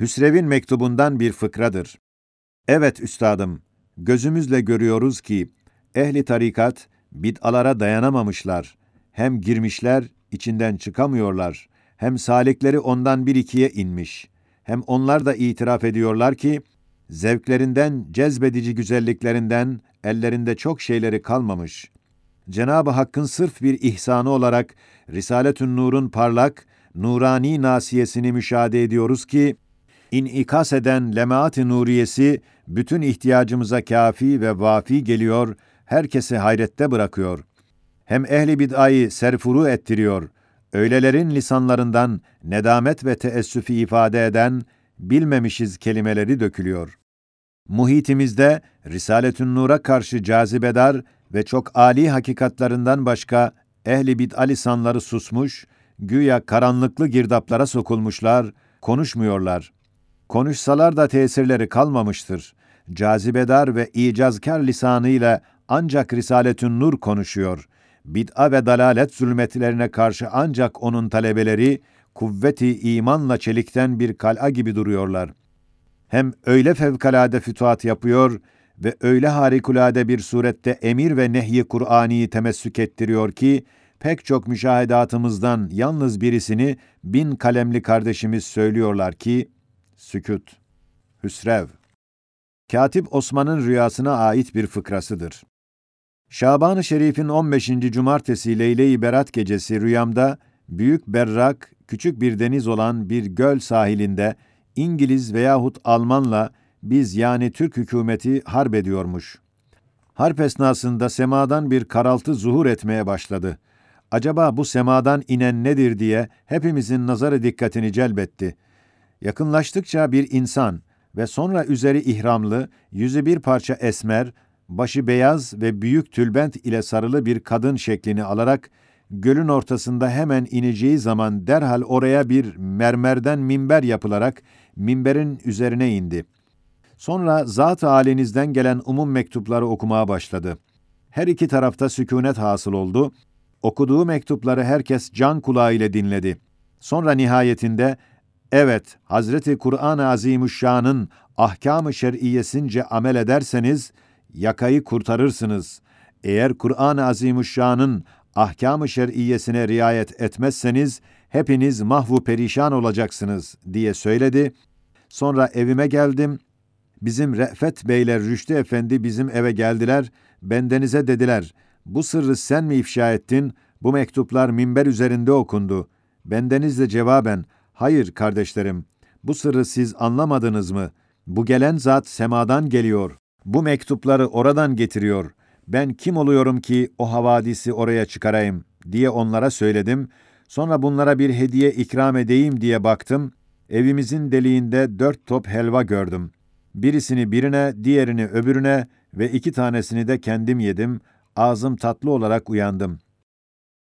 Hüsrev'in mektubundan bir fıkradır. Evet üstadım, gözümüzle görüyoruz ki ehli tarikat bid'alara dayanamamışlar. Hem girmişler, içinden çıkamıyorlar. Hem salikleri ondan bir ikiye inmiş. Hem onlar da itiraf ediyorlar ki zevklerinden, cezbedici güzelliklerinden ellerinde çok şeyleri kalmamış. Cenab-ı Hakk'ın sırf bir ihsanı olarak Risaletün Nur'un parlak, nurani nasiyesini müşahede ediyoruz ki, inikas eden lemaat-ı nuriyesi bütün ihtiyacımıza kafi ve vafi geliyor, herkesi hayrette bırakıyor. Hem ehli bid'ayı serfuru ettiriyor, öylelerin lisanlarından nedamet ve teessüfi ifade eden, bilmemişiz kelimeleri dökülüyor. Muhitimizde Risaletün Nur'a karşı cazibedar ve çok âli hakikatlarından başka ehli bid'a lisanları susmuş, güya karanlıklı girdaplara sokulmuşlar, konuşmuyorlar. Konuşsalar da tesirleri kalmamıştır. Cazibedar ve icazkar lisanıyla ancak Risaletün Nur konuşuyor. Bid'a ve dalalet zulmetlerine karşı ancak onun talebeleri kuvveti imanla çelikten bir kal'a gibi duruyorlar. Hem öyle fevkalade fütuhat yapıyor ve öyle harikulade bir surette emir ve nehyi Kur'ani'yi temessük ettiriyor ki, pek çok müşahedatımızdan yalnız birisini bin kalemli kardeşimiz söylüyorlar ki, sükut, hüsrev. Katip Osman'ın rüyasına ait bir fıkrasıdır. Şaban-ı Şerif'in 15. cumartesi Leyle-i Berat gecesi rüyamda büyük berrak, küçük bir deniz olan bir göl sahilinde İngiliz veyahut Almanla biz yani Türk hükümeti harp ediyormuş. Harp esnasında semadan bir karaltı zuhur etmeye başladı. Acaba bu semadan inen nedir diye hepimizin nazarı dikkatini celbetti. Yakınlaştıkça bir insan ve sonra üzeri ihramlı, yüzü bir parça esmer, başı beyaz ve büyük tülbent ile sarılı bir kadın şeklini alarak gölün ortasında hemen ineceği zaman derhal oraya bir mermerden minber yapılarak minberin üzerine indi. Sonra zat-ı halinizden gelen umum mektupları okumaya başladı. Her iki tarafta sükunet hasıl oldu. Okuduğu mektupları herkes can kulağıyla dinledi. Sonra nihayetinde evet Hazreti Kur'an-ı Azimüşşan'ın ahkam-ı şer'iyesince amel ederseniz yakayı kurtarırsınız. Eğer Kur'an-ı Azimüşşan'ın ahkam-ı şer'iyesine riayet etmezseniz hepiniz mahvu perişan olacaksınız diye söyledi. Sonra evime geldim. Bizim Re'fet Beyler Rüştü Efendi bizim eve geldiler. Bendenize dediler. Bu sırrı sen mi ifşa ettin? Bu mektuplar minber üzerinde okundu. Bendeniz de cevaben, hayır kardeşlerim, bu sırrı siz anlamadınız mı? Bu gelen zat semadan geliyor. Bu mektupları oradan getiriyor. Ben kim oluyorum ki o havadisi oraya çıkarayım diye onlara söyledim. Sonra bunlara bir hediye ikram edeyim diye baktım. Evimizin deliğinde dört top helva gördüm. Birisini birine, diğerini öbürüne ve iki tanesini de kendim yedim. Ağzım tatlı olarak uyandım.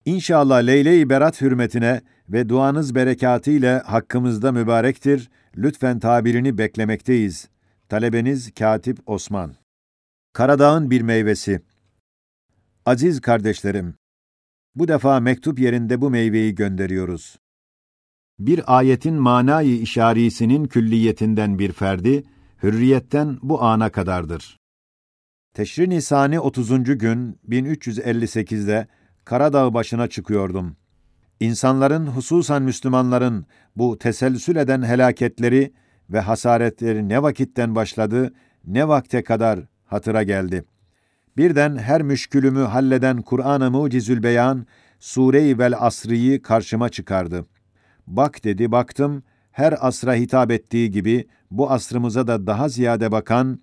İnşallah Leyle-i Berat hürmetine ve duanız berekatıyla hakkımızda mübarektir. Lütfen tabirini beklemekteyiz. Talebeniz Katip Osman. Karadağ'ın bir meyvesi. Aziz kardeşlerim, bu defa mektup yerinde bu meyveyi gönderiyoruz. Bir ayetin manayı işarisinin külliyetinden bir ferdi, hürriyetten bu ana kadardır. Teşri Nisani 30. gün 1358'de Karadağ başına çıkıyordum. İnsanların, hususan Müslümanların bu teselsül eden helaketleri ve hasaretleri ne vakitten başladı, ne vakte kadar hatıra geldi. Birden her müşkülümü halleden Kur'an-ı Mucizül Beyan, Sure-i Vel Asri'yi karşıma çıkardı. Bak dedi, baktım, her asra hitap ettiği gibi bu asrımıza da daha ziyade bakan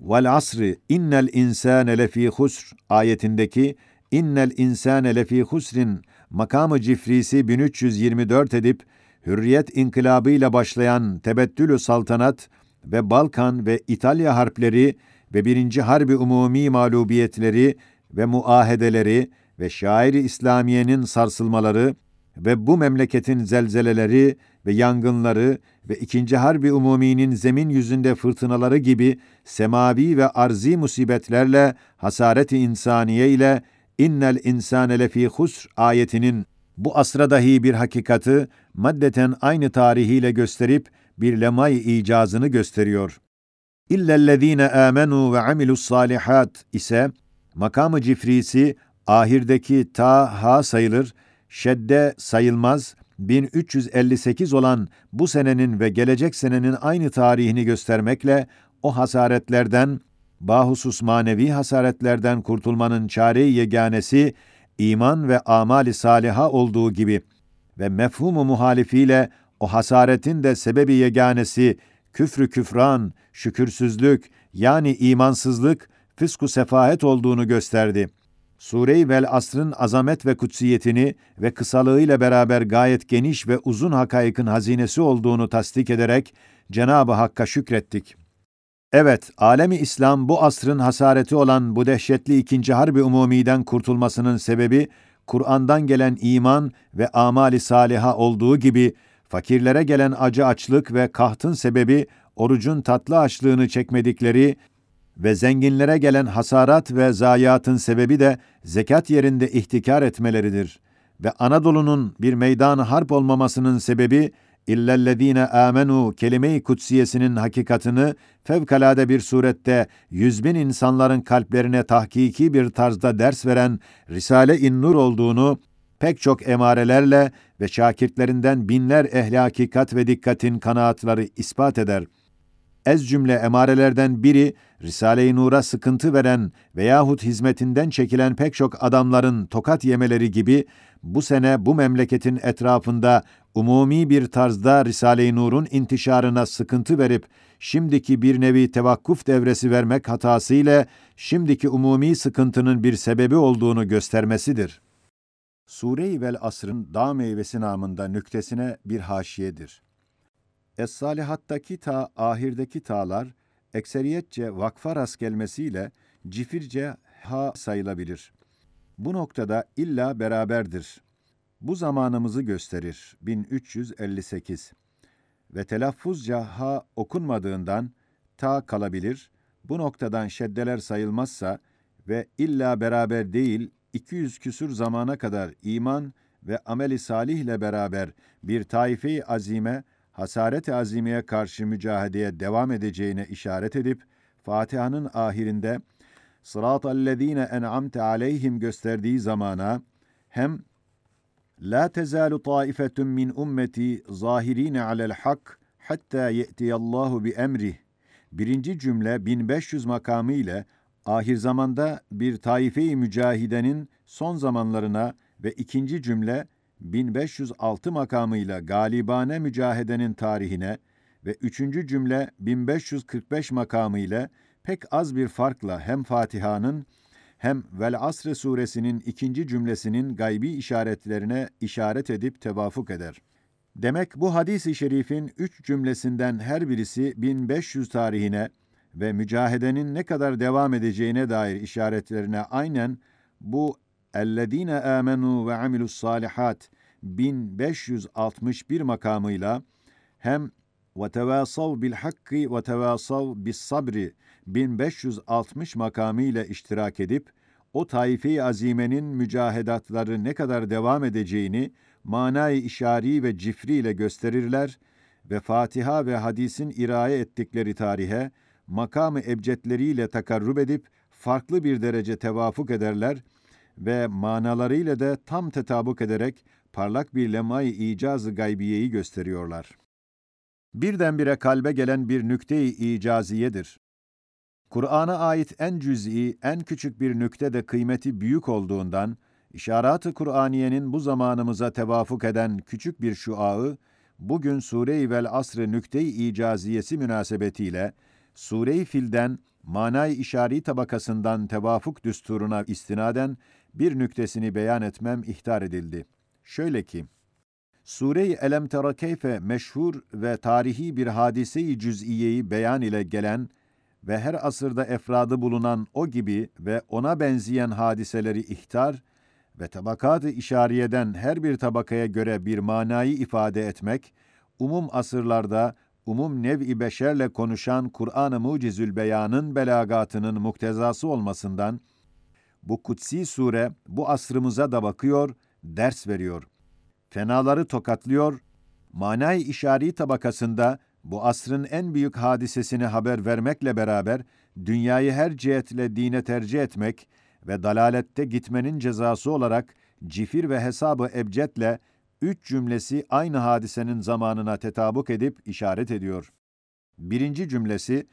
Vel asri innel insane lefî husr ayetindeki innel insane lefî husrin makamı cifrisi 1324 edip Hürriyet inkılabıyla başlayan tebettülü saltanat ve Balkan ve İtalya harpleri ve birinci harbi umumi mağlubiyetleri ve muahedeleri ve şairi İslamiye'nin sarsılmaları ve bu memleketin zelzeleleri ve yangınları ve ikinci harbi umuminin zemin yüzünde fırtınaları gibi semavi ve arzi musibetlerle hasareti insaniye ile innel insane lefî husr ayetinin bu asra dahi bir hakikati maddeten aynı tarihiyle gösterip bir lemay icazını gösteriyor. İllellezine amenu ve amilus salihat ise makamı cifrisi ahirdeki ta ha sayılır, şedde sayılmaz, 1358 olan bu senenin ve gelecek senenin aynı tarihini göstermekle o hasaretlerden, bahusus manevi hasaretlerden kurtulmanın çare-i yeganesi iman ve amali saliha olduğu gibi ve mefhumu muhalifiyle o hasaretin de sebebi yeganesi küfrü küfran, şükürsüzlük yani imansızlık, fısku sefahet olduğunu gösterdi. Sure-i Vel Asr'ın azamet ve kutsiyetini ve kısalığıyla beraber gayet geniş ve uzun hakaykın hazinesi olduğunu tasdik ederek Cenab-ı Hakk'a şükrettik. Evet, alemi İslam bu asrın hasareti olan bu dehşetli ikinci harbi umumiden kurtulmasının sebebi, Kur'an'dan gelen iman ve amali saliha olduğu gibi, fakirlere gelen acı açlık ve kahtın sebebi, orucun tatlı açlığını çekmedikleri ve zenginlere gelen hasarat ve zayiatın sebebi de zekat yerinde ihtikar etmeleridir. Ve Anadolu'nun bir meydan harp olmamasının sebebi, illellezine amenu kelime-i kutsiyesinin hakikatını fevkalade bir surette yüz bin insanların kalplerine tahkiki bir tarzda ders veren Risale-i Nur olduğunu pek çok emarelerle ve şakirtlerinden binler ehli hakikat ve dikkatin kanaatları ispat eder. Ez cümle emarelerden biri, Risale-i Nur'a sıkıntı veren veyahut hizmetinden çekilen pek çok adamların tokat yemeleri gibi, bu sene bu memleketin etrafında umumi bir tarzda Risale-i Nur'un intişarına sıkıntı verip, şimdiki bir nevi tevakkuf devresi vermek hatasıyla, şimdiki umumi sıkıntının bir sebebi olduğunu göstermesidir. Sure-i Vel Asr'ın dağ meyvesi namında nüktesine bir haşiyedir. Es-Salihat'taki ta, ahirdeki ta'lar, ekseriyetçe vakfa rast gelmesiyle cifirce ha sayılabilir. Bu noktada illa beraberdir. Bu zamanımızı gösterir. 1358. Ve telaffuzca ha okunmadığından ta kalabilir. Bu noktadan şeddeler sayılmazsa ve illa beraber değil 200 küsür zamana kadar iman ve ameli salih ile beraber bir taife-i azime, hasaret-i azimeye karşı mücahedeye devam edeceğine işaret edip, Fatiha'nın ahirinde sıratallezine en'amte aleyhim gösterdiği zamana hem La tezalu taifetun min ummeti zahirine alel hak hatta ye'tiyallahu bi emrih. Birinci cümle 1500 makamı ile ahir zamanda bir taife-i mücahidenin son zamanlarına ve ikinci cümle 1506 makamıyla galibane mücahedenin tarihine ve üçüncü cümle 1545 makamıyla pek az bir farkla hem Fatiha'nın hem Vel Asr suresinin ikinci cümlesinin gaybi işaretlerine işaret edip tevafuk eder. Demek bu hadis-i şerifin üç cümlesinden her birisi 1500 tarihine ve mücahedenin ne kadar devam edeceğine dair işaretlerine aynen bu اَلَّذ۪ينَ آمَنُوا وَعَمِلُوا الصَّالِحَاتِ 1561 makamıyla hem وَتَوَاصَوْ بِالْحَقِّ وَتَوَاصَوْ بِالصَّبْرِ 1560 makamıyla iştirak edip, o taife-i azimenin mücahedatları ne kadar devam edeceğini manayı işari ve cifri ile gösterirler ve Fatiha ve hadisin iraye ettikleri tarihe makamı ebcetleriyle takarrub edip farklı bir derece tevafuk ederler Ve manalarıyla da tam tetabuk ederek parlak bir lemay icazı gaybiyeyi gösteriyorlar. Birdenbire kalbe gelen bir nükte-i icaziyedir. Kur'an'a ait en cüz'i, en küçük bir nükte de kıymeti büyük olduğundan, İşarat-ı Kur'aniyenin bu zamanımıza tevafuk eden küçük bir şuağı, bugün Sure-i Vel Asr-ı nükte-i icaziyesi münasebetiyle, Sure-i Fil'den, manay işari tabakasından tevafuk düsturuna istinaden bir nüktesini beyan etmem ihtar edildi. Şöyle ki, Sure-i Elem Tera meşhur ve tarihi bir hadise-i cüz'iyeyi beyan ile gelen ve her asırda efradı bulunan o gibi ve ona benzeyen hadiseleri ihtar ve tabakat-ı işariyeden her bir tabakaya göre bir manayı ifade etmek, umum asırlarda umum nev-i beşerle konuşan Kur'an-ı Mucizül Beyan'ın belagatının muktezası olmasından, bu kutsi sure bu asrımıza da bakıyor, ders veriyor. Fenaları tokatlıyor, manay işari tabakasında bu asrın en büyük hadisesini haber vermekle beraber, dünyayı her cihetle dine tercih etmek ve dalalette gitmenin cezası olarak cifir ve hesabı ebcetle üç cümlesi aynı hadisenin zamanına tetabuk edip işaret ediyor. Birinci cümlesi,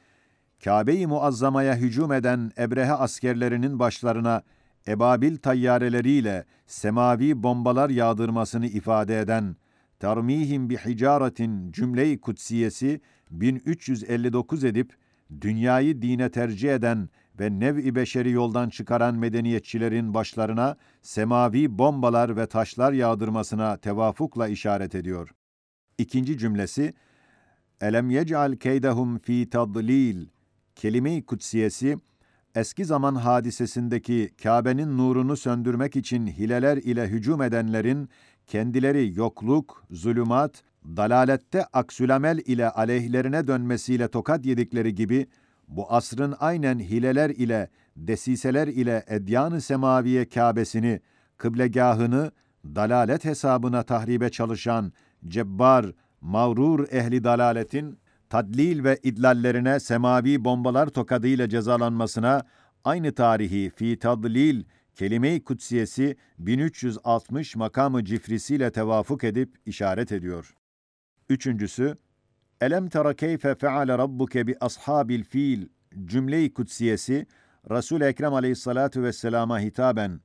Kabe-i Muazzama'ya hücum eden Ebrehe askerlerinin başlarına ebabil tayyareleriyle semavi bombalar yağdırmasını ifade eden termihim bi hicaretin cümle-i kutsiyesi 1359 edip dünyayı dine tercih eden ve nev-i beşeri yoldan çıkaran medeniyetçilerin başlarına semavi bombalar ve taşlar yağdırmasına tevafukla işaret ediyor. İkinci cümlesi, Elem yec'al keydehum fi tadlil kelime-i kutsiyesi, eski zaman hadisesindeki Kabe'nin nurunu söndürmek için hileler ile hücum edenlerin kendileri yokluk, zulümat, dalalette aksülamel ile aleyhlerine dönmesiyle tokat yedikleri gibi bu asrın aynen hileler ile, desiseler ile edyan-ı semaviye Kâbesini, kıblegahını dalalet hesabına tahribe çalışan cebbar, mağrur ehli dalaletin tadlil ve idlallerine semavi bombalar tokadıyla cezalanmasına aynı tarihi fi tadlil kelime-i kutsiyesi 1360 makamı cifrisiyle tevafuk edip işaret ediyor. Üçüncüsü, Elem tera keyfe feale rabbuke bi ashabil fil cümle-i kutsiyesi Resul Ekrem Aleyhissalatu vesselam'a hitaben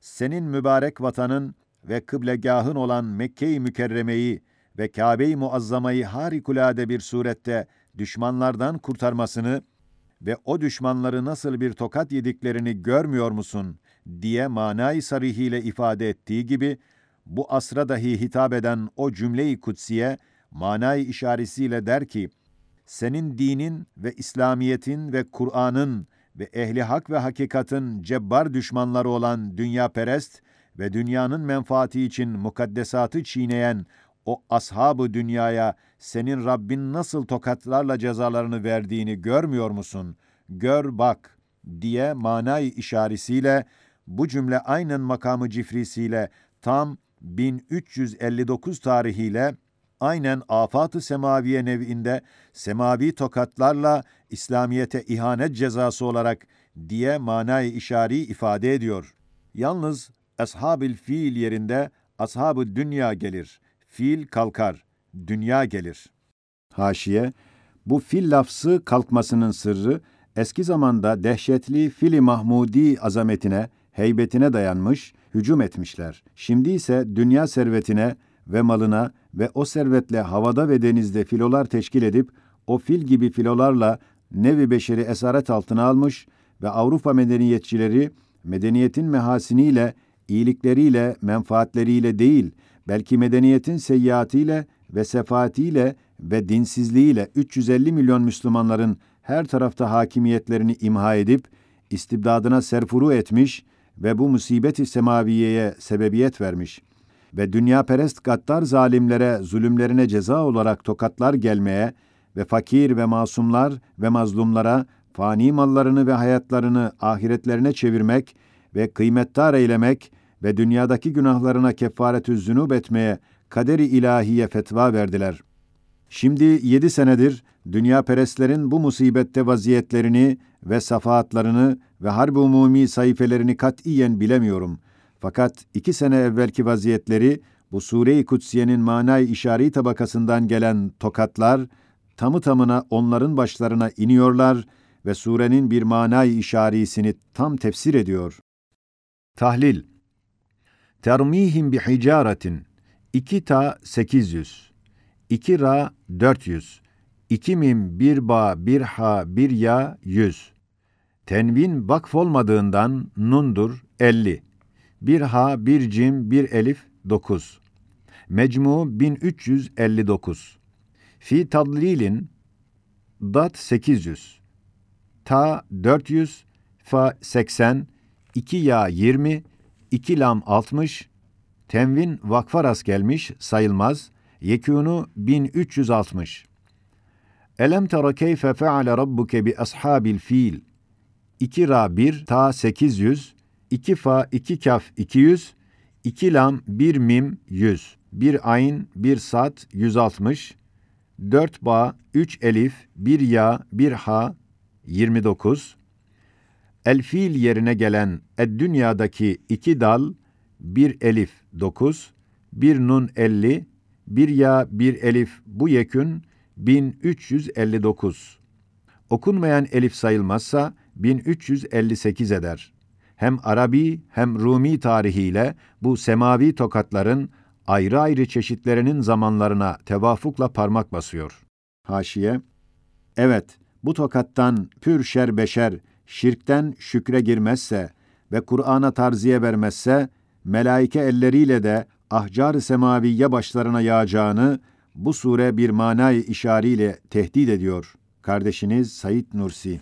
senin mübarek vatanın ve kıblegahın olan Mekke-i Mükerreme'yi ve Kabe-i Muazzama'yı harikulade bir surette düşmanlardan kurtarmasını ve o düşmanları nasıl bir tokat yediklerini görmüyor musun diye manay sarihiyle ifade ettiği gibi bu asra dahi hitap eden o cümle-i kutsiye manay işaretiyle der ki senin dinin ve İslamiyetin ve Kur'an'ın ve ehli hak ve hakikatın cebbar düşmanları olan dünya perest ve dünyanın menfaati için mukaddesatı çiğneyen o ashabı dünyaya senin Rabbin nasıl tokatlarla cezalarını verdiğini görmüyor musun? Gör bak diye manay işaretiyle bu cümle aynen makamı cifrisiyle tam 1359 tarihiyle aynen afat-ı semaviye nev'inde semavi tokatlarla İslamiyete ihanet cezası olarak diye manayı işari ifade ediyor. Yalnız ashab-ül fiil yerinde ashab-ı dünya gelir. Fiil kalkar, dünya gelir. Haşiye, bu fil lafzı kalkmasının sırrı, eski zamanda dehşetli fili Mahmudi azametine, heybetine dayanmış, hücum etmişler. Şimdi ise dünya servetine ve malına ve o servetle havada ve denizde filolar teşkil edip, o fil gibi filolarla nevi beşeri esaret altına almış ve Avrupa medeniyetçileri, medeniyetin mehasiniyle, iyilikleriyle, menfaatleriyle değil, belki medeniyetin seyyiatiyle ve sefaatiyle ve dinsizliğiyle 350 milyon Müslümanların her tarafta hakimiyetlerini imha edip, istibdadına serfuru etmiş ve bu musibet-i semaviyeye sebebiyet vermiş ve dünya perest gaddar zalimlere zulümlerine ceza olarak tokatlar gelmeye ve fakir ve masumlar ve mazlumlara fani mallarını ve hayatlarını ahiretlerine çevirmek ve kıymettar eylemek ve dünyadaki günahlarına kefaretü zünub etmeye kaderi ilahiye fetva verdiler. Şimdi yedi senedir dünya perestlerin bu musibette vaziyetlerini ve safahatlarını ve harb umumi sayfelerini katiyen bilemiyorum. Fakat iki sene evvelki vaziyetleri bu sure-i kutsiyenin manay işari tabakasından gelen tokatlar tamı tamına onların başlarına iniyorlar ve surenin bir manay işarisini tam tefsir ediyor. Tahlil Termihim bi hicaretin 2 ta 800 2 ra 400 2 mim 1 ba 1 ha 1 ya 100 Tenvin vakf olmadığından nundur 50 1 ha 1 cim 1 elif 9 Mecmu 1359 Fi tadlilin dat 800 ta 400 fa 80 2 ya 20 2 lam 60, tenvin vakfa rast gelmiş, sayılmaz, yekûnu 1360. Elem tera keyfe feale rabbuke bi ashabil fil. 2 ra 1 ta 800, 2 fa 2 kaf 200, 2 lam 1 mim 100, 1 ayn 1 sat 160, 4 ba, 3 elif, 1 ya, 1 ha, 29. El fiil yerine gelen ed dünyadaki iki dal, 1 elif, 9, 1 nun 50, 1 ya, 1 elif bu yekün 1359. Okunmayan elif sayılmazsa 1358 eder. Hem Arabi hem Rumi tarihiyle bu semavi tokatların ayrı ayrı çeşitlerinin zamanlarına tevafukla parmak basıyor. Haşiye Evet, bu tokattan pür şer beşer, şirkten şükre girmezse ve Kur'an'a tarziye vermezse, melaike elleriyle de ahcar-ı semaviye başlarına yağacağını bu sure bir manayı işariyle tehdit ediyor. Kardeşiniz Said Nursi